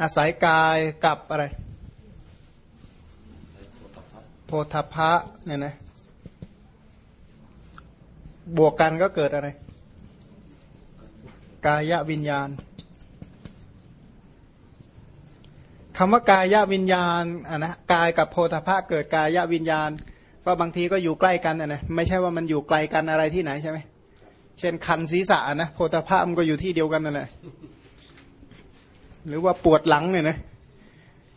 อาศัยกายกับอะไร โพธพะเนี่ยนะบวกกันก็เกิดอะไร กายวิญญาณคำว่ากายวิญญาณอะนะกายกับโพธพะเกิดกายวิญญาณ ก็บางทีก็อยู่ใกล้กันนะไม่ใช่ว่ามันอยู่ไกลกันอะไรที่ไหนใช่ไหมเช่นคันศีรษะนะโพธพะมันก็อยู่ที่เดียวกันนั่นแหละ หรือว่าปวดหลังเนี่ยนะ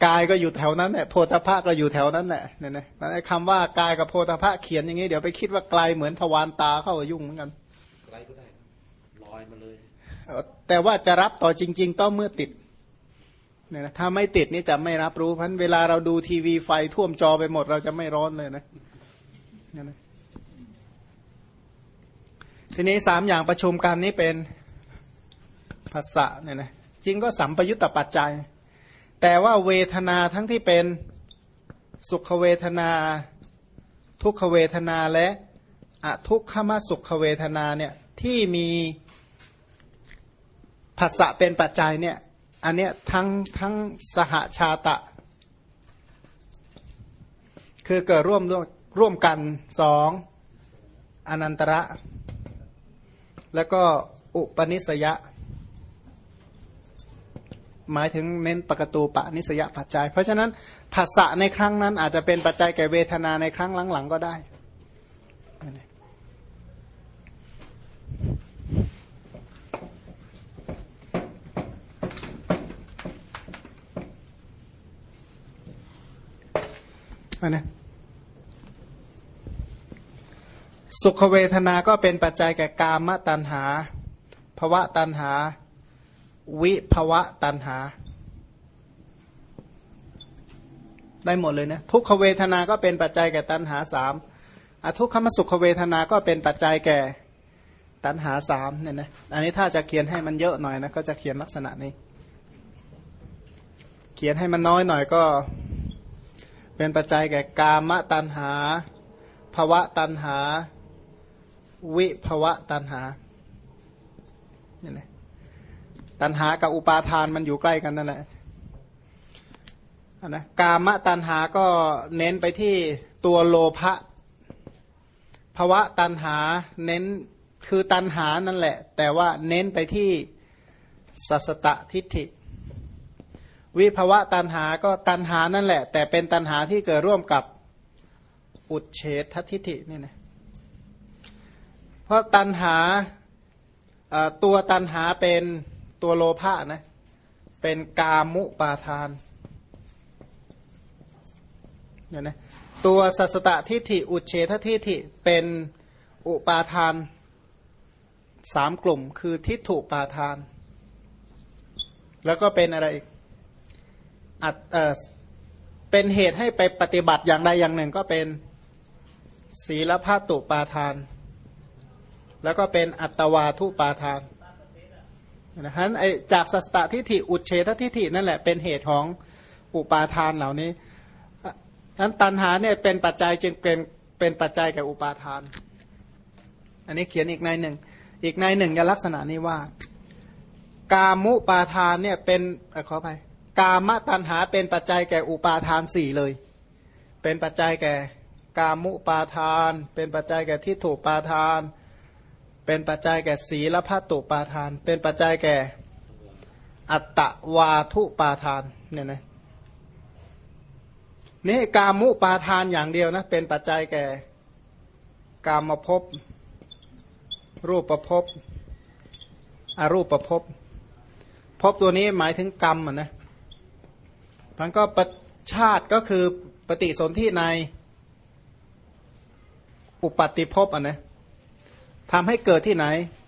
กายก็อยู่แถวนั้นแหละโพธพะก็อยู่แถวนั้นแหละเนี่ยนะคำว่ากายกับโพธพะเขียนอย่างนี้เดี๋ยวไปคิดว่าไกลเหมือนทวารตาเข้ายุ่งเหมือนกันไกลก็ได้ลอยมาเลยแต่ว่าจะรับต่อจริง ๆ ต้องเมื่อติดเนี่ยนะถ้าไม่ติดนี่จะไม่รับรู้เพราะเวลาเราดูทีวีไฟท่วมจอไปหมดเราจะไม่ร้อนเลยนะเนี่ยนะทีนี้สามอย่างประชุมกันนี้เป็นภาษะเนี่ยนะจ ริงก็สัมปยุตตปัจจัย แต่ว่าเวทนาทั้งที่เป็นสุขเวทนา ทุกขเวทนาและอทุกขมสุขเวทนาเนี่ยที่มีภาษะเป็นปัจจัยเนี่ยอันเนี้ยทั้งทั้งสหชาตะ คือเกิดร่วมร่วมกันสองอนันตระ แล้วก็อุปนิสยะ หมายถึงเน้นปกตูปะนิสยปัจจัย เพราะฉะนั้นภาษะในครั้งนั้นอาจจะเป็นปัจจัยแก่เวทนาในครั้งหลังๆก็ได้อันนี้สุขเวทนาก็เป็นปัจจัยแก่กามตัณหาภวะตัณหา วิภวะตัณหา ได้หมดเลยนะทุกขเวทนาก็เป็นปัจจัยแก่ตัณหาสามอทุกขมสุขเวทนาก็เป็นปัจจัยแก่ตัณหาสามเนี่ยนะอันนี้ถ้าจะเขียนให้มันเยอะหน่อยนะก็จะเขียนลักษณะนี้ เขียนให้มันน้อยหน่อยก็ เป็นปัจจัยแก่กามตัณหาภวะตัณหา วิภวะตัณหาเนี่ยนะ ตัณหากับอุปาทานมันอยู่ใกล้กันนั่นแหละนะกามตัณหาก็เน้นไปที่ตัวโลภะภวะตัณหาเน้นคือตัณหานั่นแหละ แต่ว่าเน้นไปที่สัสตทิฏฐิ วิภวะตันหาก็ตันหานั่นแหละ แต่เป็นตันหาที่เกิดร่วมกับอุดเฉททิฏฐินี่นะเพราะตันหาตัวตันหาเป็น ตัวโลภะนะเป็นกามุปาทานเนี่ยนะตัวสัสตะทิฏฐิอุเฉททิฏฐิเป็นอุปาทานสามกลุ่ม คือทิฏฐุปาทาน แล้วก็เป็นอะไรอีกอัดเออเป็นเหตุให้ไปปฏิบัติอย่างใดอย่างหนึ่งก็เป็นศีลภาตุปาทาน แล้วก็เป็นอัตวาทุปาทาน นะฮะไอจากสัสตทิฏฐิอุเฉททิฏฐินั่นแหละเป็นเหตุของอุปาทานเหล่านี้นั้นตันหาเนี่ยเป็นปัจจัยจึงเป็นเป็นปัจจัยแก่อุปาทาน อันนี้เขียนอีกในหนึ่ง อีกในหนึ่งจะลักษณะนี้ว่า กามุปาทานเนี่ยเป็นขอไปกามตัณหาเป็นปัจจัยแก่อุปาทานสี่เลย เป็นปัจจัยแก่กามุปาทาน เป็นปัจจัยแก่ทิฏฐุปาทาน เป็นปัจจัยแก่ศีลพัตตุปาทาน เป็นปัจจัยแก่อัตตวาทุปาทานเนี่ยนะนี่กามุปาทานอย่างเดียวนะเป็นปัจจัยแก่กามภพรูปประพบอรูปประพบพบตัวนี้หมายถึงกรรมอะนะมันก็ปชาติก็คือปฏิสนธิในอุปติภพอะนะ ทำให้เกิดที่ไหน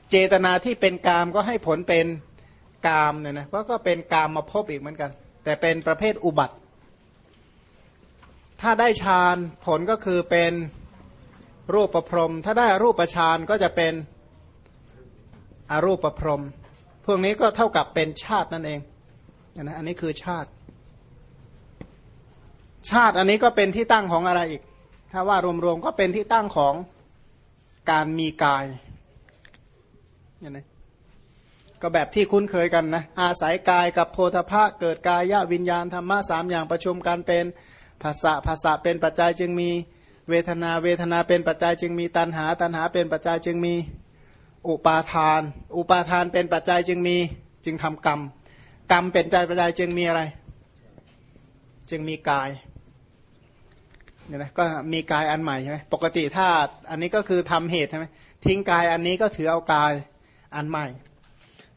เจตนาที่เป็นกามก็ให้ผลเป็นกามเนี่ยนะว่าก็เป็นกามมาพบอีกเหมือนกัน แต่เป็นประเภทอุบัติ ถ้าได้ฌานผลก็คือเป็นรูปประพรม ถ้าได้รูปประฌานก็จะเป็นอรูปประพรม พวกนี้ก็เท่ากับเป็นชาตินั่นเองนะอันนี้คือชาติ ชาติอันนี้ก็เป็นที่ตั้งของอะไรอีก ถ้าว่ารวมๆก็เป็นที่ตั้งของ การมีกายเนี่ยนะก็แบบที่คุ้นเคยกันนะอาศัยกายกับโพธพะเกิดกายวิญญาณธรรมะสามอย่างประชุมกันเป็นภาษาภาษาเป็นปัจจัยจึงมีเวทนาเวทนาเป็นปัจจัยจึงมีตัณหา ตัณหาเป็นปัจจัยจึงมีอุปาทาน อุปาทานเป็นปัจจัยจึงมีจึงทำกรรม กรรมเป็นใจปัจจัยจึงมีอะไร จึงมีกาย เนี่ยนะก็มีกายอันใหม่ใช่ไหมปกติถ้าอันนี้ก็คือทำเหตุใช่ไหมทิ้งกายอันนี้ก็ถือเอากายอันใหม่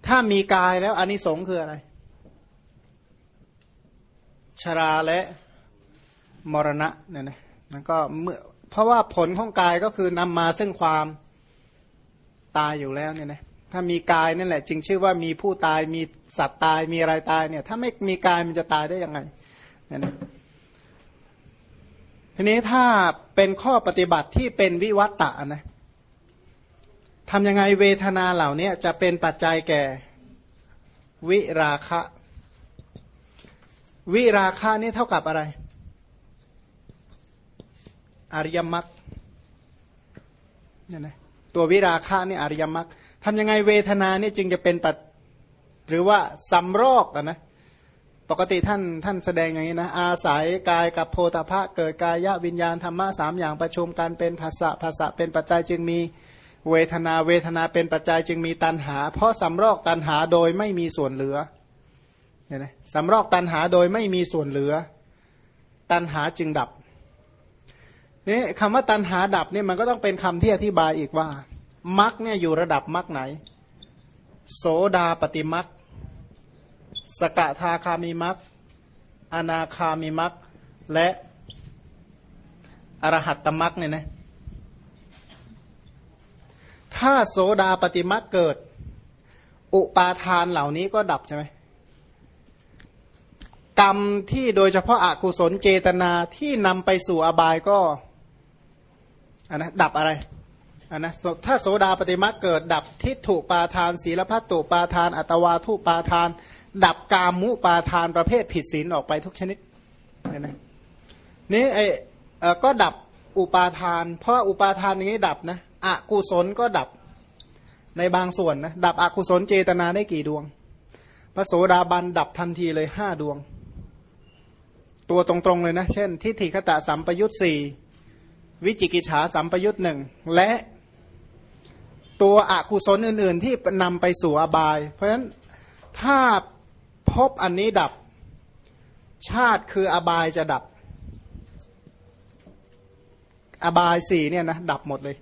ถ้ามีกายแล้วอันนี้สงคืออะไร ชราและมรณะเนี่ยนะนั่นก็เมื่อเพราะว่าผลของกายก็คือนำมาซึ่งความตายอยู่แล้วเนี่ยนะถ้ามีกายนั่นแหละ จึงชื่อว่ามีผู้ตายมีสัตว์ตายมีอะไรตายเนี่ย ถ้าไม่มีกายมันจะตายได้ยังไงเนี่ยนะ ทีนี้ถ้าเป็นข้อปฏิบัติที่เป็นวิวัตตะนะทำยังไงเวทนาเหล่านี้จะเป็นปัจจัยแก่ วิราคะ วิราคะนี่เท่ากับอะไร อริยมรรคเนี่ยนะตัววิราคะนี่อริยมรรคทำยังไงเวทนานี่จึงจะเป็นปัจหรือว่าสำรอกอะนะ ปกติท่านท่านแสดงอย่างนี้นะ อาศัยกายกับโพธพะเกิดกายวิญญาณธรรมะสามอย่างประชุมกันเป็นภาษะภาษะเป็นปัจจัยจึงมีเวทนาเวทนาเป็นปัจจัยจึงมีตันหา เพราะสำรอกตันหาโดยไม่มีส่วนเหลือเนี่ยนะสำรอกตันหาโดยไม่มีส่วนเหลือ ตันหาจึงดับนี่คำว่าตันหาดับเนี่ยมันก็ต้องเป็นคำที่อธิบายอีกว่ามักเนี่ยอยู่ระดับมักไหน โสดาปฏิมัก สกทาคามีมักอนาคามีมักและอรหัตตมักเนี่ยนะถ้าโสดาปฏิมักเกิด อุปาทานเหล่านี้ก็ดับใช่ไหมกรรมที่โดยเฉพาะอากุศลเจตนาที่นำไปสู่อบายก็อันนะดับอะไรอันนะถ้าโสดาปฏิมักเกิดดับทิฏฐุปาทาน ศีลพัตตุปาทาน อัตวาทุปาทาน ดับกามุปาทานประเภทผิดศีลออกไปทุกชนิดเนี่ยนะนี่ไอ้ก็ดับอุปาทาน เพราะอุปาทานอย่างนี้ดับนะอกุศลก็ดับในบางส่วนนะดับอกุศลเจตนาได้กี่ดวง พระโสดาบันดับทันทีเลยห้าดวง ตัวตรงๆเลยนะ เช่น ทิฏฐิคตะสัมปยุตสี่วิจิกิจฉาสัมปยุตหนึ่งและตัวอกุศลอื่น ๆ ที่นำไปสู่อบาย เพราะฉะนั้นถ้า พบอันนี้ดับ ชาติคืออบายจะดับ อบายสี่เนี่ยนะดับหมดเลย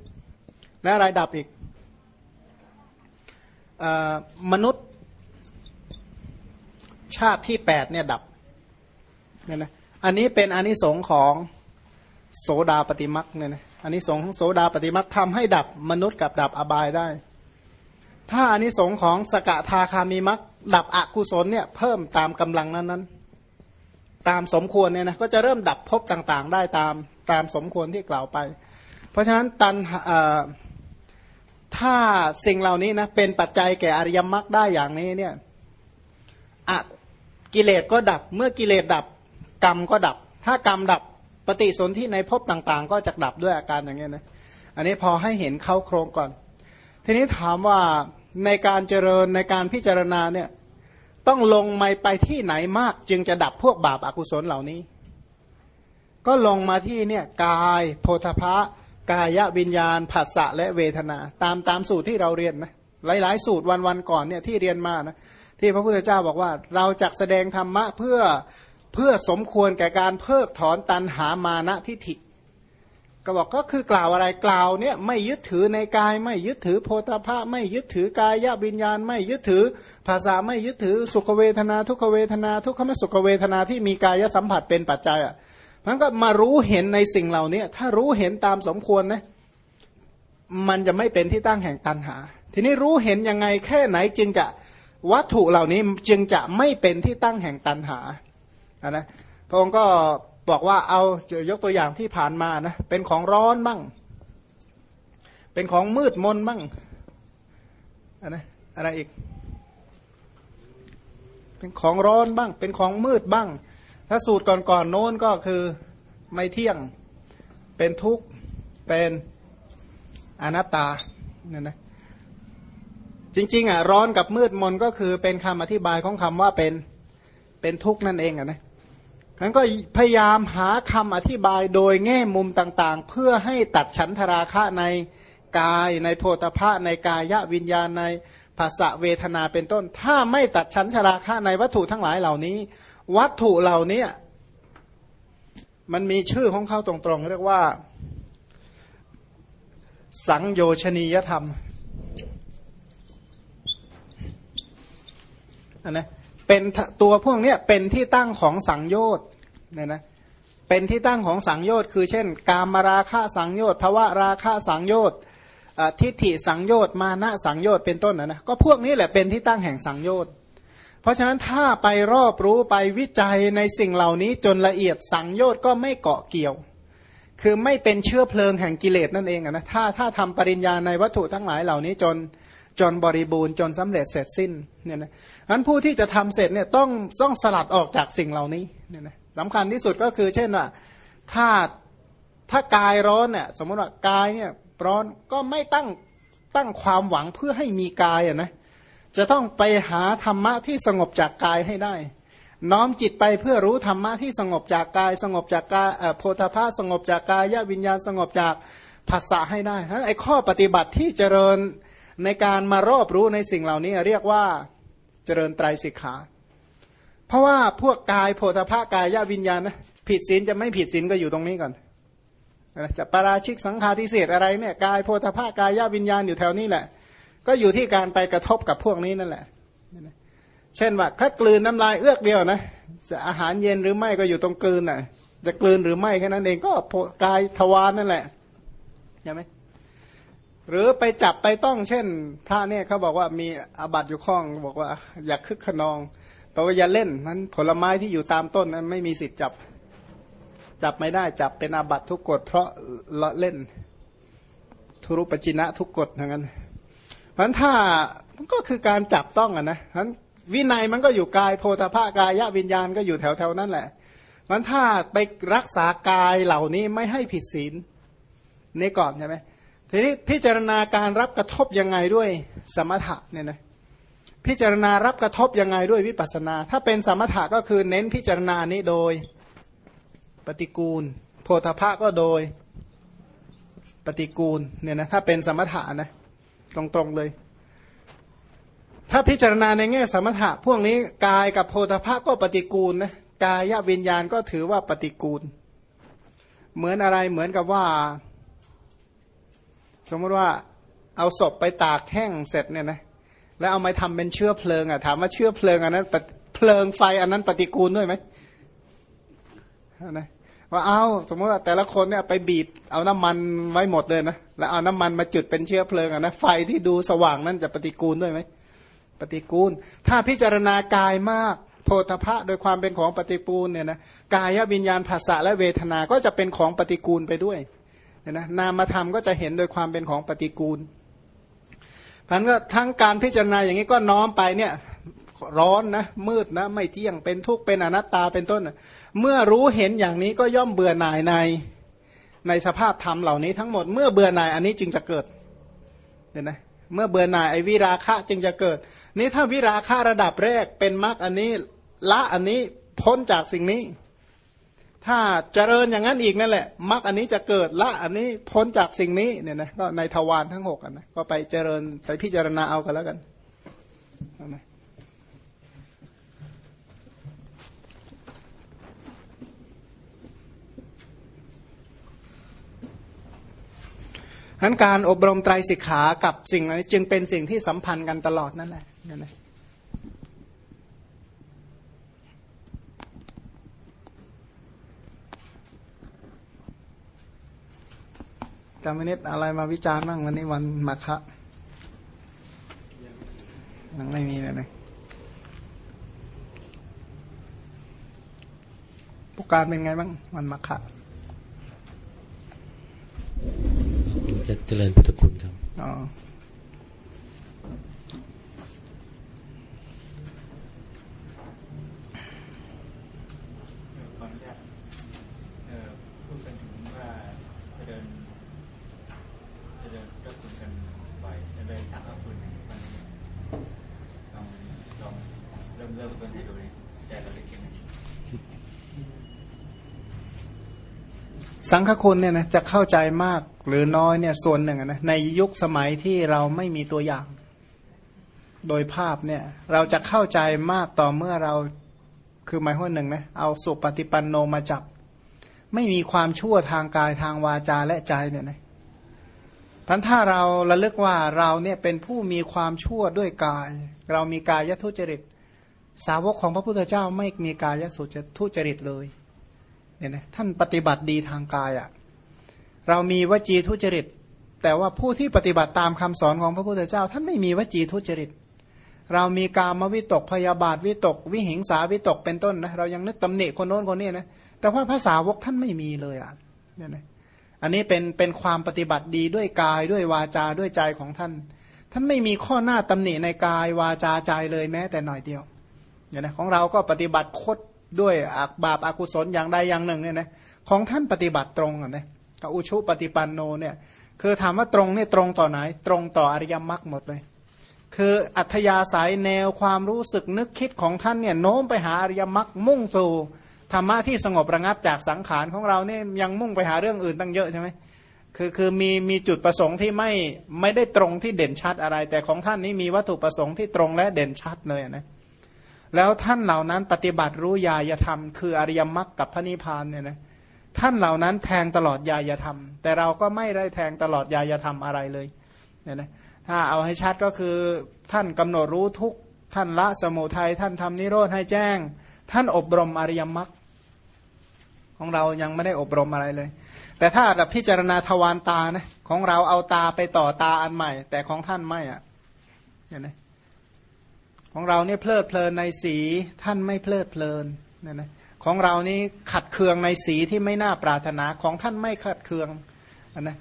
และอะไรดับอีกอมนุษย์ชาติที่แปดเนี่ยดับเนี่ยนะอันนี้เป็นอนนิสงค์ของโสดาปฏิมักเนี่ยนะอันนี้สงของโสดาปฏิมักทำให้ดับมนุษย์กับดับอบายได้ ถ้าอันนี้สงของสกทาคามีมัก ดับอกุศลเนี่ยเพิ่มตามกำลังนั้นนั้นตามสมควรเนี่ยนะก็จะเริ่มดับภพต่างๆ ได้ตามตามสมควรที่กล่าวไป เพราะฉะนั้นตันถ้าสิ่งเหล่านี้นะเป็นปัจจัยแก่อริยมรรคได้อย่างนี้เนี่ยอะกิเลสก็ดับเมื่อกิเลสดับกรรมก็ดับ ถ้ากรรมดับปฏิสนธิในภพต่างๆ ก็จะดับด้วยอาการอย่างนี้นะอันนี้พอให้เห็นเข้าโครงก่อน ทีนี้ถามว่า ในการเจริญในการพิจารณาเนี่ยต้องลงมาไปที่ไหนมาก จึงจะดับพวกบาปอากุศลเหล่านี้ ก็ลงมาที่เนี่ยกายโพธพะกายวิญญาณผัสสะและเวทนา ตามตามสูตรที่เราเรียนนะหลาย ๆ สูตรวันวันก่อนเนี่ยที่เรียนมานะที่พระพุทธเจ้าบอกว่า เราจะแสดงธรรมะเพื่อเพื่อสมควรแก่การเพิกถอนตันหามานะทิฏฐิ ก็บอกก็คือกล่าวอะไรกล่าวเนี่ยไม่ยึดถือในกาย ไม่ยึดถือโพธาภะไม่ยึดถือกายวิญญาณ ไม่ยึดถือภาษาไม่ยึดถือสุขเวทนา ทุกขเวทนา ทุกขมสุขเวทนาที่มีกายสัมผัสเป็นปัจจัยอะมันก็มารู้เห็นในสิ่งเหล่านี้ถ้ารู้เห็นตามสมควรนะมันจะไม่เป็นที่ตั้งแห่งตันหา ทีนี้รู้เห็นยังไงแค่ไหนจึงจะวัตถุเหล่านี้จึงจะไม่เป็นที่ตั้งแห่งตันหานะพระองค์ก็ บอกว่าเอายกตัวอย่างที่ผ่านมานะเป็นของร้อนบ้างเป็นของมืดมนบ้างอะนะอะไรอีก เป็นของร้อนบ้าง เป็นของมืดบ้าง ถ้าสูตรก่อนๆโน้นก็คือไม่เที่ยงเป็นทุกข์เป็นอนัตตาเนี่ยนะจริง ๆ อะ ร้อนกับมืดมนก็คือเป็นคำอธิบายของคำว่าเป็นเป็นทุกข์นั่นเองอะนะ นั้นก็พยายามหาคำอธิบายโดยแง่มุมต่างๆ เพื่อให้ตัดฉันทราคะในกายในโพธพะในกายวิญญาณในภาษะเวทนาเป็นต้น ถ้าไม่ตัดฉันทราคะในวัตถุทั้งหลายเหล่านี้ วัตถุเหล่านี้มันมีชื่อของเขาตรงๆ เรียกว่า สังโยชนียธรรมอันนะ เป็นตัวพวกนี้เป็นที่ตั้งของสังโยชน์เนี่ยนะเป็นที่ตั้งของสังโยชน์คือเช่น กามราคะสังโยชน์ภวะราคะสังโยชน์ทิฏฐิสังโยชน์มานะสังโยชน์เป็นต้นนะนะก็พวกนี้แหละเป็นที่ตั้งแห่งสังโยชน์เพราะฉะนั้นถ้าไปรอบรู้ไปวิจัยในสิ่งเหล่านี้จนละเอียดสังโยชน์ก็ไม่เกาะเกี่ยว คือไม่เป็นเชื้อเพลิงแห่งกิเลสนั่นเองนะถ้าถ้าทำปริญญาในวัตถุทั้งหลายเหล่านี้จน จนบริบูรณ์จนสำเร็จเสร็จสิ้นเนี่ยนะอันผู้ที่จะทำเสร็จเนี่ยต้องต้องสลัดออกจากสิ่งเหล่านี้เนี่ยนะสำคัญที่สุดก็คือ เช่นว่าถ้าถ้ากายร้อนเนี่ยสมมติว่ากายเนี่ยร้อนก็ไม่ตั้งตั้งความหวังเพื่อให้มีกายอะนะจะต้องไปหาธรรมะที่สงบจากกายให้ได้ น้อมจิตไปเพื่อรู้ธรรมะที่สงบจากกาย สงบจากกายโพธาภาสงบจากกายญาวิญญาณสงบจากภาษาให้ได้ฉะนั้นไอ้ข้อปฏิบัติที่เจริญ ในการมารอบรู้ในสิ่งเหล่านี้เรียกว่าเจริญไตรสิกขา เพราะว่าพวกกายโพธภากายวิญญาณนะผิดศีลจะไม่ผิดศีลก็อยู่ตรงนี้ก่อนจะปราชิกสังฆาทิเศษอะไรเนี่ยกายโพธภากายวิญญาณอยู่แถวนี้แหละ ก็อยู่ที่การไปกระทบกับพวกนี้นั่นแหละ เช่นว่าถ้ากลืนน้ำลายเอื้อกเดียวนะจะอาหารเย็นหรือไม่ก็อยู่ตรงกลืนน่ะ จะกลืนหรือไม่แค่นั้นเองก็กายทวารนั่นแหละใช่ไหม หรือไปจับไปต้องเช่น พระเนี่ยเขาบอกว่ามีอาบัติอยู่ข้องบอกว่าอยากคึกขนองแปลว่าอย่าเล่นมันผลไม้ที่อยู่ตามต้นนั้นไม่มีสิทธิ์จับ จับไม่ได้จับเป็นอาบัติทุกกฎเพราะละเล่น ทุรุปจินะทุกกฎทั้งนั้นพันถ้ามันก็คือการจับต้องอะนะพันวินัยมันก็อยู่กายโพธาภากายวิญญาณก็อยู่แถวๆนั้นแหละมันถ้าไปรักษากายเหล่านี้ไม่ให้ผิดศีลนี่ก่อนใช่ไหม ทีนี้พิจารณาการรับกระทบยังไงด้วยสมถะเนี่ยนะพิจารณารับกระทบยังไงด้วยวิปัสนา ถ้าเป็นสมถะก็คือเน้นพิจารณานี้โดยปฏิกูล โพธาภะก็โดยปฏิกูลเนี่ยนะถ้าเป็นสมถะนะตรงๆเลย ถ้าพิจารณาในแง่สมถะ พวกนี้กายกับโพธาภะก็ปฏิกูลนะกายวิญญาณก็ถือว่าปฏิกูล เหมือนอะไรเหมือนกับว่า สมมติว่าเอาศพไปตากแห้งเสร็จเนี่ยนะแล้วเอามาทำเป็นเชื้อเพลิงอะถามว่าเชื้อเพลิงอันนั้นเพลิงไฟอันนั้นปฏิกูลด้วยไหมนะว่าเอาสมมติว่าแต่ละคนเนี่ยไปบีบเอาน้ำมันไว้หมดเลยนะแล้วเอาน้ำมันมาจุดเป็นเชื้อเพลิงอะนะไฟที่ดูสว่างนั่นจะปฏิกูลด้วยไหมปฏิกูล ถ้าพิจารณากายมากโพธพะโดยความเป็นของปฏิปูลเนี่ยนะกายวิญญาณภาษาและเวทนาก็จะเป็นของปฏิกูลไปด้วย เนี่ยนะนามธรรมก็จะเห็นโดยความเป็นของปฏิกูลพันก็ทั้งการพิจารณาอย่างนี้ก็น้อมไปเนี่ยร้อนนะมืดนะไม่เที่ยงเป็นทุกข์เป็นอนัตตาเป็นต้น เมื่อรู้เห็นอย่างนี้ก็ย่อมเบื่อหน่ายในในสภาพธรรมเหล่านี้ทั้งหมดเมื่อเบื่อหน่ายอันนี้จึงจะเกิดเห็นไหมเมื่อเบื่อหน่ายไอ้วิราคะจึงจะเกิด นี่ถ้าวิราคะระดับแรกเป็นมรรคอันนี้ละอันนี้พ้นจากสิ่งนี้ ถ้าเจริญอย่างนั้นอีกนั่นแหละมรรคอันนี้จะเกิดละอันนี้พ้นจากสิ่งนี้เนี่ยนะก็ในทวารทั้งหกนะก็ไปเจริญไปพิจารณาเอากันแล้วกันนะนั้นการอบรมไตรสิกขากับสิ่งนี้จึงเป็นสิ่งที่สัมพันธ์กันตลอดนั่นแหละนั่นแหละ จำไม่นิดอะไรมาวิจารณ์บ้างวันนี้วันมาคะยังไม่มีเลยนะผู้การเป็นไงบ้างวันมาคะจะเจริญพุทธคุณครับอ๋อ สังฆคุณเนี่ยนะจะเข้าใจมากหรือน้อยเนี่ยส่วนหนึ่งนะในยุคสมัยที่เราไม่มีตัวอย่าง โดยภาพเนี่ยเราจะเข้าใจมากต่อเมื่อเราคือหมายควาหนึ่งนะเอาสุปฏิปันโนมาจับ ไม่มีความชั่วทางกายทางวาจาและใจเนี่ยนะพันถ้าเราระลึกว่าเราเนี่ยเป็นผู้มีความชั่วด้วยกาย เรามีกายยทุจริต สาวกของพระพุทธเจ้าไม่มีกายยสุทุจริตเลย เนี่ยนะท่านปฏิบัติดีทางกายอะ่ะเรามีวจีทุจริต แต่ว่าผู้ที่ปฏิบัติตามคำสอนของพระพุทธเจ้า ท่านไม่มีวจีทุจริต เรามีกามวิตกพยาบาทวิตก วิหิงสาวิตกเป็นต้นนะเรายังนึกตำหนิคนโน้นคนนี้นะแต่ว่าภาษาวกท่านไม่มีเลยอะเนี่ยนะอันนี้เป็นเป็นความปฏิบัติดีด้วยกายด้วยวาจาด้วยใจของท่าน ท่านไม่มีข้อหน้าตำหนิในกายวาจาใจเลยแม้แต่หน่อยเดียวเนี่ยนะของเราก็ปฏิบัติคด ด้วยอักบาปอากุศลอย่างใดอย่างหนึ่งเนี่ยนะของท่านปฏิบัติตรงอะนะอุชุปฏิปันโนเนี่ยคือถามว่าตรงเนี่ยตรงต่อไหน ตรงต่ออริยมรรคหมดเลย คืออัธยาศัยแนวความรู้สึกนึกคิดของท่านเนี่ยโน้มไปหาอริยมรรคมุ่งสู่ธรรมะที่สงบระงับจากสังขารของเราเนี่ยยังมุ่งไปหาเรื่องอื่นตั้งเยอะใช่ไหมคือคือมีมีจุดประสงค์ที่ไม่ไม่ได้ตรงที่เด่นชัดอะไร แต่ของท่านนี้มีวัตถุประสงค์ที่ตรงและเด่นชัดเลยนะ แล้วท่านเหล่านั้นปฏิบัติรู้ญาณธรรม คืออริยมรรคกับพระนิพพานเนี่ยนะท่านเหล่านั้นแทงตลอดญาณธรรม แต่เราก็ไม่ได้แทงตลอดญาณธรรมอะไรเลยเนี่ยนะถ้าเอาให้ชัดก็คือท่านกำหนดรู้ทุกท่านละสมุทัยท่านทำนิโรธให้แจ้ง ท่านอบรมอริยมรรคของเรายังไม่ได้อบรมอะไรเลย แต่ถ้าแบบพิจารณาทวารตานะของเราเอาตาไปต่อตาอันใหม่ แต่ของท่านไม่อะ่ะเห็นไหม ของเราเนี่ยเพลิดเพลินในสีท่านไม่เพลิดเพลินเนี่ยนะของเรานี่ขัดเคืองในสีที่ไม่น่าปรารถนาของท่านไม่ขัดเคืองนะ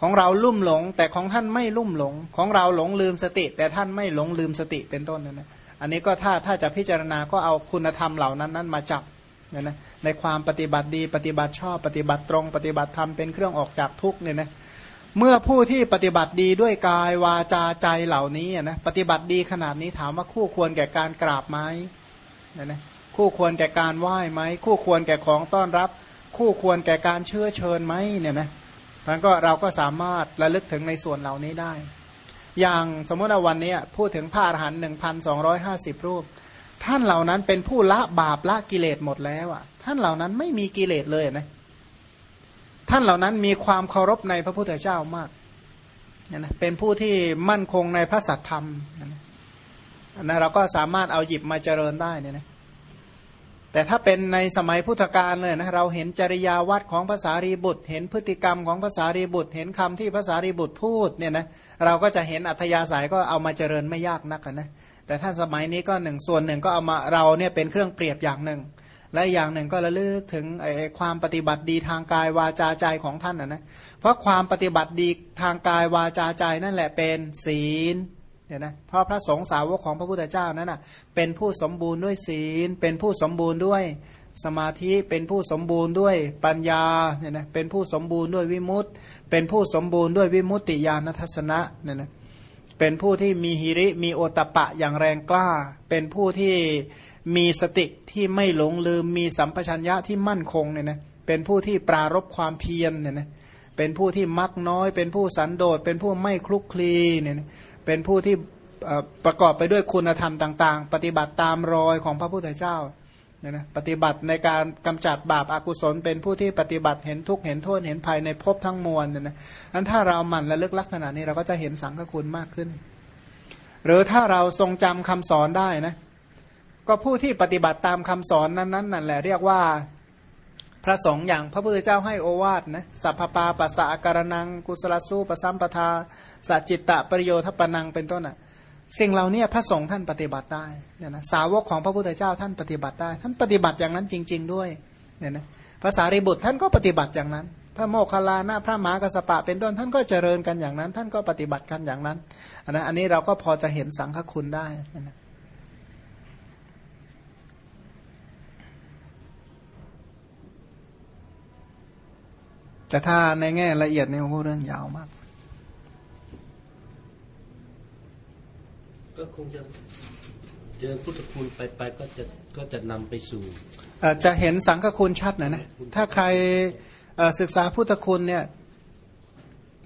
ของเราลุ่มหลง แต่ของท่านไม่ลุ่มหลง ของเราหลงลืมสติ แต่ท่านไม่หลงลืมสติเป็นต้นนะนะอันนี้ก็ถ้าถ้าจะพิจารณาก็เอาคุณธรรมเหล่านั้นนั้นมาจับเนี่ยนะในความปฏิบัติดีปฏิบัติชอบปฏิบัติตรง ปฏิบัติธรรมเป็นเครื่องออกจากทุกเนี่ยนะ เมื่อผู้ที่ปฏิบัติดีด้วยกายวาจาใจเหล่านี้นะปฏิบัติดีขนาดนี้ถามว่าคู่ควรแก่การกราบไหมนะนะคู่ควรแก่การไหว้ไหม คู่ควรแก่ของต้อนรับ คู่ควรแก่การเชื้อเชิญไหมเนี่ยนะมันก็เราก็สามารถระลึกถึงในส่วนเหล่านี้ได้ อย่างสมมติว่าวันนี้พูดถึงพระอรหันต์หนึ่งพันสองร้อยห้าสิบรูป ท่านเหล่านั้นเป็นผู้ละบาปละกิเลสหมดแล้วอะ ท่านเหล่านั้นไม่มีกิเลสเลยนะ ท่านเหล่านั้นมีความเคารพในพระพุทธเจ้ามากนะเป็นผู้ที่มั่นคงในพระสัทธรรมนะนะเราก็สามารถเอาหยิบมาเจริญได้เนี่ยนะแต่ถ้าเป็นในสมัยพุทธกาลเลยนะเราเห็นจริยาวัดของภาษารีบุตร เห็นพฤติกรรมของภาษารีบุตร เห็นคำที่ภาษารีบุตรพูดเนี่ยนะเราก็จะเห็นอัธยาศัยก็เอามาเจริญไม่ยากนักนะแต่ถ้าสมัยนี้ก็หนึ่งส่วนหนึ่งก็เอามาเราเนี่ยเป็นเครื่องเปรียบอย่างหนึ่ง และอย่างหนึ่งก็ระลึกถึงไอ้ความปฏิบัติดีทางกายวาจาใจของท่านนะนะเพราะความปฏิบัติดีทางกายวาจาใจนั่นแหละเป็นศีลเนี่ยนะเพราะพระสงฆ์สาวกของพระพุทธเจ้านั้นนะเป็นผู้สมบูรณ์ด้วยศีล เป็นผู้สมบูรณ์ด้วยสมาธิเป็นผู้สมบูรณ์ด้วยปัญญาเนี่ยนะเป็นผู้สมบูรณ์ด้วยวิมุตต์เป็นผู้สมบูรณ์ด้วยวิมุตติญาณทัศนะเนี่ยนะเป็นผู้ที่มีหิริมีโอตปะอย่างแรงกล้า เป็นผู้ที่ มีสติที่ไม่หลงลืม มีสัมปชัญญะที่มั่นคงเนี่ยนะเป็นผู้ที่ปรารบความเพียรเนี่ยนะเป็นผู้ที่มักน้อย เป็นผู้สันโดษ เป็นผู้ไม่คลุกคลีเนี่ยนะเป็นผู้ที่ประกอบไปด้วยคุณธรรมต่าง ๆ ปฏิบัติตามรอยของพระพุทธเจ้าเนี่ยนะปฏิบัติในการกำจัดบาปอากุศล เป็นผู้ที่ปฏิบัติเห็นทุกข์เห็นโทษเห็นภัยในภพทั้งมวลเนี่ยนะอันถ้าเราหมั่นและลึกลักษณะนี้เราก็จะเห็นสังฆคุณมากขึ้น หรือถ้าเราทรงจำคำสอนได้นะ ก็ผู้ที่ปฏิบัติตามคำสอนนั้นๆนั่นแหละเรียกว่าพระสงฆ์อย่างพระพุทธเจ้าให้โอวาทนะสัพพปาปัสสะการนัง กุศลสู้ปสัมปทาสัจจิตตะประโยชน์ปนังเป็นต้นอะสิ่งเหล่านี้พระสงฆ์ท่านปฏิบัติได้เนี่ยนะสาวกของพระพุทธเจ้าท่านปฏิบัติได้ ท่านปฏิบัติอย่างนั้นจริง ๆ ด้วยเนี่ยนะภาษาริบุตรท่านก็ปฏิบัติอย่างนั้น พระโมคคัลลานะพระมหากัสปะ เป็นต้นท่านก็เจริญกันอย่างนั้น ท่านก็ปฏิบัติกันอย่างนั้นอันนั้นอันนี้เราก็พอจะเห็นสังฆคุณได้นะ แต่ถ้าในแง่ละเอียดเนี่ยโอ้เรื่องยาวมาก ก็คงจะเจอพุทธคุณไปไปก็จะก็จะนำไปสู่จะเห็นสังฆคุณชัดนะนะ ถ้าใครเอ่อศึกษาพุทธคุณเนี่ย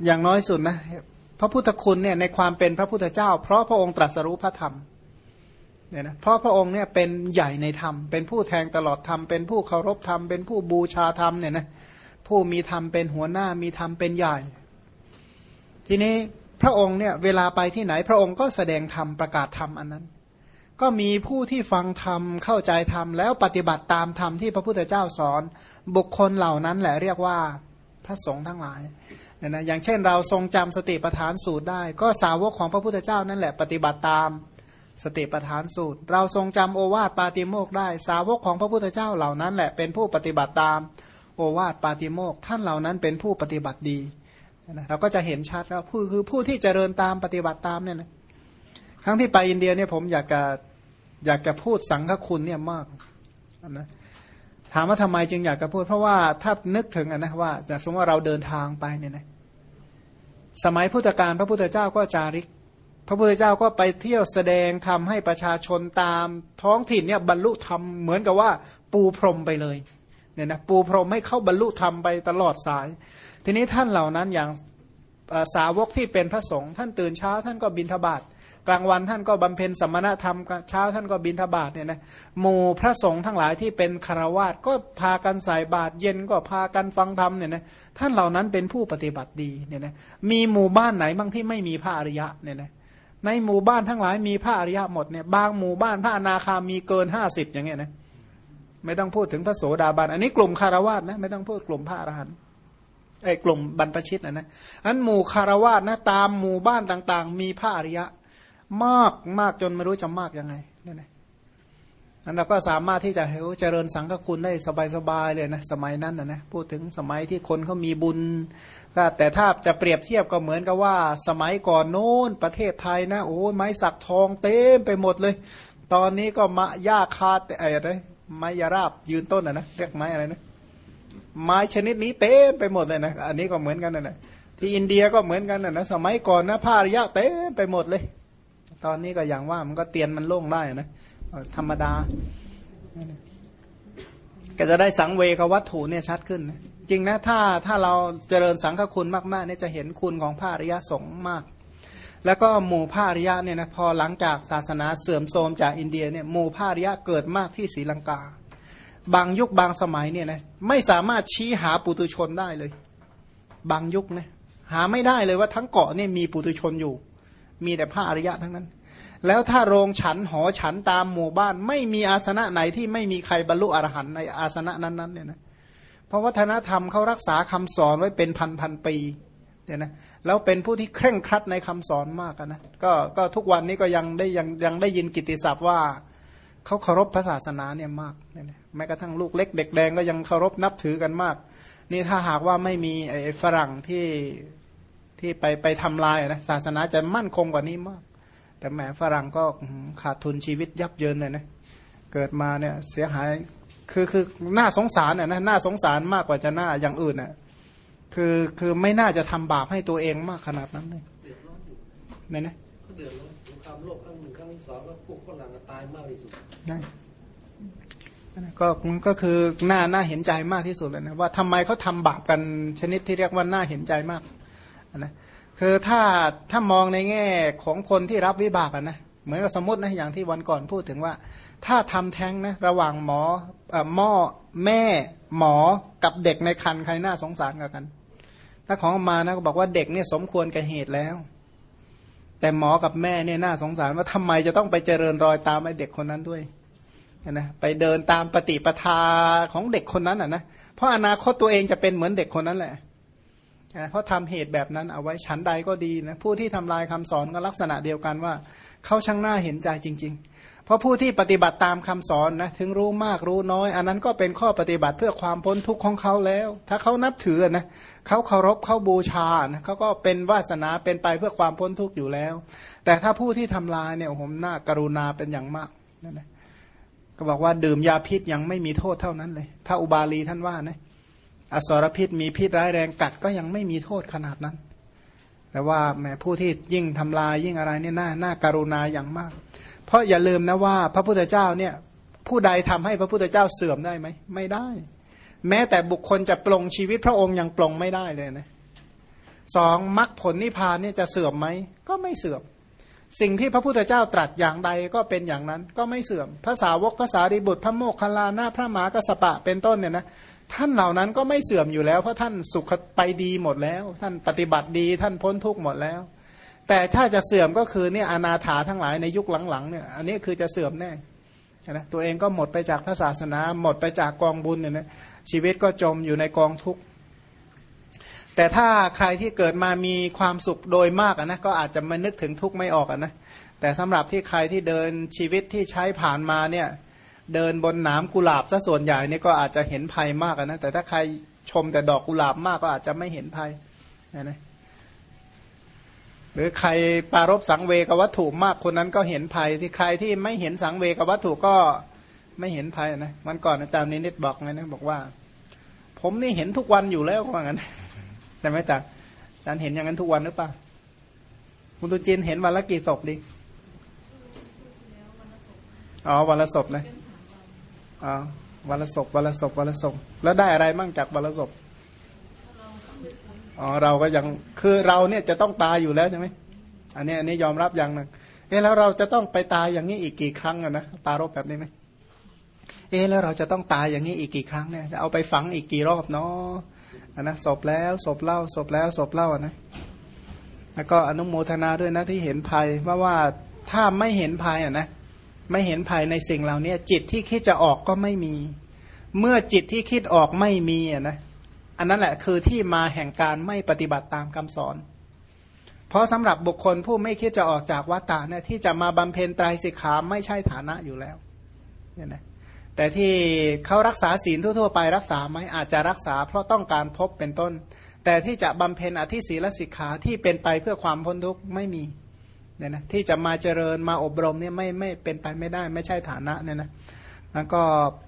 อย่างน้อยสุดนะพระพุทธคุณเนี่ยในความเป็นพระพุทธเจ้า เพราะพระองค์ตรัสรู้พระธรรมเนี่ยนะเพราะพระองค์เนี่ยเป็นใหญ่ในธรรม เป็นผู้แทงตลอดธรรมเป็นผู้เคารพธรรมเป็นผู้บูชาธรรมเนี่ยนะ ผู้มีธรรมเป็นหัวหน้ามีธรรมเป็นใหญ่ ทีนี้พระองค์เนี่ยเวลาไปที่ไหนพระองค์ก็แสดงธรรมประกาศธรรมอันนั้น ก็มีผู้ที่ฟังธรรมเข้าใจธรรมแล้วปฏิบัติตามธรรมที่พระพุทธเจ้าสอน บุคคลเหล่านั้นแหละเรียกว่าพระสงฆ์ทั้งหลายเนี่ยนะอย่างเช่นเราทรงจำสติปัฏฐานสูตรได้ ก็สาวกของพระพุทธเจ้านั่นแหละปฏิบัติตามสติปัฏฐานสูตร เราทรงจำโอวาทปาติโมกได้ สาวกของพระพุทธเจ้าเหล่านั้นแหละเป็นผู้ปฏิบัติตาม โอวาทปาติโมกท่านเหล่านั้นเป็นผู้ปฏิบัติดีนะเราก็จะเห็นชัดแล้วผู้คือผู้ที่เจริญตามปฏิบัติตามเนี่ยนะครั้งที่ไปอินเดียเนี่ยผมอยากจะอยากจะพูดสังฆคุณเนี่ยมากนะถามว่าทำไมจึงอยากจะพูด เพราะว่าถ้านึกถึงนะว่าจะสมมติว่าเราเดินทางไปเนี่ยนะสมัยพุทธกาลพระพุทธเจ้าก็จาริก พระพุทธเจ้าก็ไปเที่ยวแสดงทำให้ประชาชนตามท้องถิ่นเนี่ยบรรลุธรรมเหมือนกับว่าปูพรมไปเลย เนี่ยนะปูพรมให้เข้าบรรลุธรรมไปตลอดสาย ทีนี้ท่านเหล่านั้นอย่างสาวกที่เป็นพระสงฆ์ท่านตื่นเช้าท่านก็บินทบาทกลางวันท่านก็บำเพ็ญสมณธรรมเช้าท่านก็บินทบาทเนี่ยนะหมู่พระสงฆ์ทั้งหลายที่เป็นคารวาสก็พากันใส่บาตรเย็นก็พากันฟังธรรมเนี่ยนะท่านเหล่านั้นเป็นผู้ปฏิบัติดีเนี่ยนะมีหมู่บ้านไหนบ้างที่ไม่มีพระอริยะเนี่ยนะในหมู่บ้านทั้งหลายมีพระอริยะหมดเนี่ยบางหมู่บ้านพระอนาคามีเกินห้าสิบอย่างเงี้ยนะ ไม่ต้องพูดถึงพระโสดาบัน อันนี้กลุ่มคารวาสนะไม่ต้องพูดกลุ่มพระอรหันต์ไอ้กลุ่มบรรพชิตนะนะอันหมู่คารวาสนะตามหมู่บ้านต่างๆ มีพระอริยะ มากมากจนไม่รู้จะมากยังไงนี่นะนั้นเราก็สามารถที่จะเจริญสังฆคุณได้สบายๆเลยนะสมัยนั้นนะนะพูดถึงสมัยที่คนเขามีบุญ แต่ถ้าจะเปรียบเทียบก็เหมือนกับว่า สมัยก่อนโน้นประเทศไทยนะโอ้ไม้สักทองเต็มไปหมดเลย ตอนนี้ก็มะหญ้าคาอะไร ไม้ยาราบยืนต้นนะนะเรียกไม้อะไรนะไม้ชนิดนี้เต็มไปหมดเลยนะอันนี้ก็เหมือนกันนะนะที่อินเดียก็เหมือนกันนะนะสมัยก่อนนะผ้าระยะเต็มไปหมดเลย ตอนนี้ก็อย่างว่ามันก็เตียนมันโล่งได้นะธรรมดาก็จะได้สังเวกวัตถุเนี่ยชัดขึ้นจริงนะถ้าถ้าเราเจริญสังฆคุณมากๆเนี่ยจะเห็นคุณของพระอริยสงฆ์มาก แล้วก็หมู่พระอริยะเนี่ยนะพอหลังจากศาสนาเสื่อมโทรมจากอินเดียเนี่ยหมู่พระอริยะเกิดมากที่ศรีลังกา บางยุคบางสมัยเนี่ยนะไม่สามารถชี้หาปุตุชนได้เลย บางยุคนะหาไม่ได้เลยว่าทั้งเกาะเนี่ยมีปุตุชนอยู่ มีแต่พระอริยะทั้งนั้น แล้วถ้าโรงฉันหอฉันตามหมู่บ้าน ไม่มีอาสนะไหนที่ไม่มีใครบรรลุอรหันในอาสนะนั้นๆเนี่ยนะเพราะวัฒนธรรมเขารักษาคำสอนไว้เป็นพันพันปี เนี่ยนะแล้วเป็นผู้ที่เคร่งครัดในคำสอนมากนะก็ก็ทุกวันนี้ก็ยังได้ยังยังได้ยินกิติศัพท์ว่าเขาเคารพพระศาสนาเนี่ยมากเนี่ยนะแม้กระทั่งลูกเล็กเด็กแดงก็ยังเคารพนับถือกันมาก นี่ถ้าหากว่าไม่มีไอ้ฝรั่งที่ที่ไปไปทำลายนะศาสนาจะมั่นคงกว่านี้มาก แต่แหมฝรั่งก็ขาดทุนชีวิตยับเยินเลยนะเกิดมาเนี่ยเสียหายคือคือหน้าสงสารอะนะน่าสงสารมากกว่าจะหน้าอย่างอื่นอะ คือคือไม่น่าจะทำบาปให้ตัวเองมากขนาดนั้นเลยเดือดร้อนอยู่เนี่ยนะก็เดือดร้อนสงครามโลกครั้งหนึ่งครั้งที่สองก็พวกฝรั่งตายมากที่สุดได้ก็ก็คือหน้าหน้าเห็นใจมากที่สุดเลยนะว่าทำไมเขาทาบาปกันชนิดที่เรียกว่าน่าเห็นใจมากนะคือถ้าถ้ามองในแง่ของคนที่รับวิบากนะเหมือนกับสมมตินะอย่างที่วันก่อนพูดถึงว่า ถ้าทำแท้งนะระหว่างหมอหม้อแม่หมอกับเด็กในคันใครน่าสงสารกัน ถ้าของมานะก็บอกว่าเด็กเนี่ยสมควรกับเหตุแล้ว แต่หมอกับแม่เนี่ยน่าสงสารว่าทำไมจะต้องไปเจริญรอยตามไอ้เด็กคนนั้นด้วยนะไปเดินตามปฏิปทาของเด็กคนนั้นอะนะเพราะอนาคตตัวเองจะเป็นเหมือนเด็กคนนั้นแหละเพราะทำเหตุแบบนั้นเอาไว้ชั้นใดก็ดีนะผู้ที่ทำลายคำสอนก็ลักษณะเดียวกันว่าเขาช่างหน้าเห็นใจจริง ๆ เพราะผู้ที่ปฏิบัติตามคำสอนนะถึงรู้มากรู้น้อย อันนั้นก็เป็นข้อปฏิบัติเพื่อความพ้นทุกข์ของเขาแล้ว ถ้าเขานับถือนะเขาเคารพเขาบูชานะเขาก็เป็นวาสนาเป็นไปเพื่อความพ้นทุกข์อยู่แล้ว แต่ถ้าผู้ที่ทำลายเนี่ยผมน่ากรุณาเป็นอย่างมากนั่นแหละก็บอกว่าดื่มยาพิษยังไม่มีโทษเท่านั้นเลยพระอุบาลีท่านว่านะอสรพิษมีพิษร้ายแรงกัดก็ยังไม่มีโทษขนาดนั้น แต่ว่าแม้ผู้ที่ยิ่งทำลายยิ่งอะไรเนี่ยน่าน่าการุณาอย่างมาก ราะอย่าลืมนะว่า พระพุทธเจ้าเนี่ย ผู้ใดทำให้พระพุทธเจ้าเสื่อมได้ไหมไม่ได้ แม้แต่บุคคลจะปลงชีวิตพระองค์ยังปลงไม่ได้เลยนะสองมรรคผลนิพพานเนี่ยจะเสื่อมไหมก็ไม่เสื่อม สิ่งที่พระพุทธเจ้าตรัสอย่างใดก็เป็นอย่างนั้น ก็ไม่เสื่อมภาษาวกภาษาริบุตรพระโมคคัลลานาพระมหากระสปะเป็นต้นเนี่ยนะท่านเหล่านั้นก็ไม่เสื่อมอยู่แล้ว เพราะท่านสุขไปดีหมดแล้ว ท่านปฏิบัติดี ท่านพ้นทุกข์หมดแล้ว แต่ถ้าจะเสื่อมก็คือเนี่ยอนาถาทั้งหลายในยุคหลังๆเนี่ยอันนี้คือจะเสื่อมแน่นะตัวเองก็หมดไปจากพระศาสนา หมดไปจากกองบุญเนี่ยนะชีวิตก็จมอยู่ในกองทุกข์แต่ถ้าใครที่เกิดมามีความสุขโดยมากนะก็อาจจะม่นึกถึงทุกข์ไม่ออกนะแต่สำหรับที่ใครที่เดินชีวิตที่ใช้ผ่านมาเนี่ยเดินบนหนามกุหลาบซะส่วนใหญ่นี่ก็อาจจะเห็นภัยมากนะแต่ถ้าใครชมแต่ดอกกุหลาบมากก็อาจจะไม่เห็นภัยนะนะ หรือใครปารบสังเวกวัตถุมากคนนั้นก็เห็นภัยที่ใครที่ไม่เห็นสังเวกวัตถุก็ไม่เห็นภัยนะมันก่อนอาจารย์นินิดบอกไงนะบอกว่า ผมนี่เห็นทุกวันอยู่แล้วว่างั้นแต่ไม่จักอาจารย์เห็นอย่างนั้นทุกวันหรือเปล่าคุณตุจินเห็นวันละกี่ศพดิอ๋อวันละศพนะอ๋อวันละศพวันละศพวันละศพแล้วได้อะไรมั่งจากวันละศพ อ๋อเราก็ยังคือเราเนี่ยจะต้องตายอยู่แล้วใช่ไหมอันนี้อันนี้ยอมรับอย่างหนึ่งเอ๊ะแล้วเราจะต้องไปตายอย่างนี้อีกกี่ครั้งอะนะปารบแบบนี้ไหมเอ๊ะแล้วเราจะต้องตายอย่างนี้อีกกี่ครั้งเนี่ยจะเอาไปฝังอีกกี่รอบเนาะอันนะศพแล้วศพเล่าศพแล้วศพเล่านะแล้วก็อนุโมทนาด้วยนะที่เห็นภัยว่าว่าถ้าไม่เห็นภัยอะนะไม่เห็นภัยในสิ่งเหล่านี้จิตที่คิดจะออกก็ไม่มี เมื่อจิตที่คิดออกไม่มีอะนะ อันนั้นแหละคือที่มาแห่งการไม่ปฏิบัติตามคำสอน เพราะสำหรับบุคคลผู้ไม่คิดจะออกจากวัฏฏะเนี่ยที่จะมาบำเพ็ญไตรสิกขาไม่ใช่ฐานะอยู่แล้วเนี่ยนะแต่ที่เขารักษาศีลทั่วๆไปรักษาไหมอาจจะรักษาเพราะต้องการพบเป็นต้น แต่ที่จะบำเพ็ญอธิศีลสิกขาที่เป็นไปเพื่อความพ้นทุกข์ไม่มีเนี่ยนะที่จะมาเจริญมาอบรมเนี่ยไม่ไม่เป็นไปไม่ได้ ไม่ใช่ฐานะเนี่ยนะ แล้วก็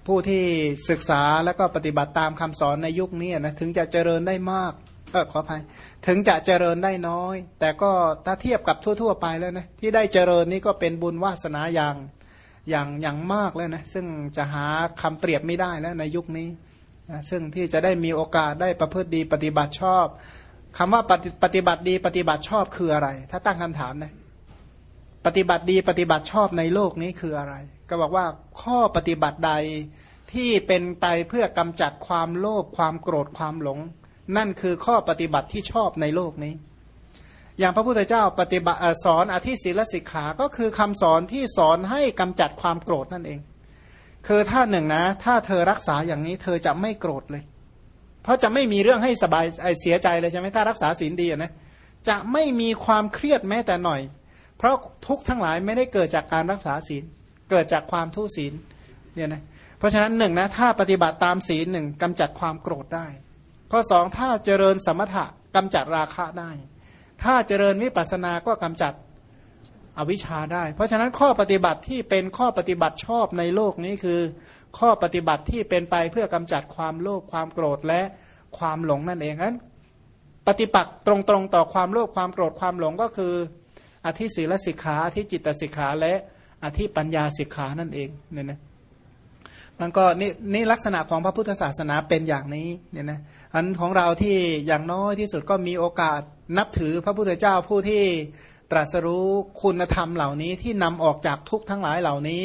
ผู้ที่ศึกษาแล้วก็ปฏิบัติตามคำสอนในยุคนี้นะถึงจะเจริญได้มากเออขออภัยถึงจะเจริญได้น้อย แต่ก็ถ้าเทียบกับทั่ว ๆ ไปแล้วนะที่ได้เจริญนี่ก็เป็นบุญวาสนาอย่างอย่างอย่างมากแล้วนะซึ่งจะหาคำเปรียบไม่ได้แล้วในยุคนี้นะซึ่งที่จะได้มีโอกาสได้ประพฤติดีปฏิบัติชอบคำว่าปฏิปฏิบัติดีปฏิบัติชอบคืออะไร ถ้าตั้งคำถามนะปฏิบัติดีปฏิบัติชอบในโลกนี้คืออะไร ก็บอกว่าข้อปฏิบัติใดที่เป็นไปเพื่อกำจัดความโลภความโกรธความหลง นั่นคือข้อปฏิบัติที่ชอบในโลกนี้ อย่างพระพุทธเจ้าปฏิบัติสอนอธิศีลสิกขาก็คือคำสอนที่สอนให้กำจัดความโกรธนั่นเอง คือถ้าหนึ่งนะ ถ้าเธอรักษาอย่างนี้เธอจะไม่โกรธเลย เพราะจะไม่มีเรื่องให้สบายเสียใจเลยใช่ไหมถ้ารักษาศีลดีนะจะไม่มีความเครียดแม้แต่หน่อย เพราะทุกทั้งหลายไม่ได้เกิดจากการรักษาศีล เกิดจากความทุศีลเนี่ยนะเพราะฉะนั้นหนึ่งนะถ้าปฏิบัติตามศีลหนึ่งกำจัดความโกรธได้ ข้อสองถ้าเจริญสมถะกำจัดราคะได้ ถ้าเจริญวิปัสสนาก็กำจัดอวิชชาได้ เพราะฉะนั้นข้อปฏิบัติที่เป็นข้อปฏิบัติชอบในโลกนี้คือ ข้อปฏิบัติที่เป็นไปเพื่อกำจัดความโลภความโกรธและความหลงนั่นเองนั้น ปฏิปักษ์ตรงๆต่อความโลภความโกรธความหลงก็คือ อธิศีลสิกขาอธิจิตสิกขาและ อธิปัญญาสิกขานั่นเองเนี่ยนะมันก็นี่นี่ลักษณะของพระพุทธศาสนาเป็นอย่างนี้เนี่ยนะอันของเราที่อย่างน้อยที่สุดก็มีโอกาสนับถือพระพุทธเจ้าผู้ที่ตรัสรู้คุณธรรมเหล่านี้ที่นำออกจากทุกทั้งหลายเหล่านี้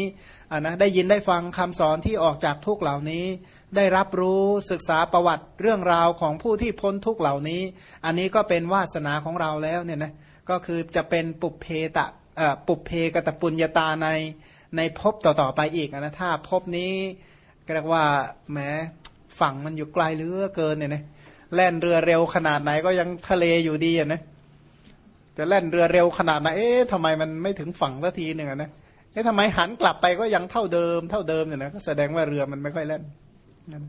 อ่านะได้ยินได้ฟังคำสอนที่ออกจากทุกเหล่านี้ ได้รับรู้ศึกษาประวัติเรื่องราวของผู้ที่พ้นทุกเหล่านี้ อันนี้ก็เป็นวาสนาของเราแล้วเนี่ยนะก็คือจะเป็นปุเพตะ ปุเพกตปุญญาตาในในภพต่อๆไปอีกนะถ้าภพนี้เรียกว่าแม้ฝั่งมันอยู่ไกลเหลือเกินเนี่ยนะแล่นเรือเร็วขนาดไหนก็ยังทะเลอยู่ดีอะนะจะแล่นเรือเร็วขนาดไหนเอ๊ะทำไมมันไม่ถึงฝั่งสักทีหนึ่งนะเอ๊ะทำไมหันกลับไปก็ยังเท่าเดิม เท่าเดิมเนี่ยนะก็แสดงว่าเรือมันไม่ค่อยแล่นนั่น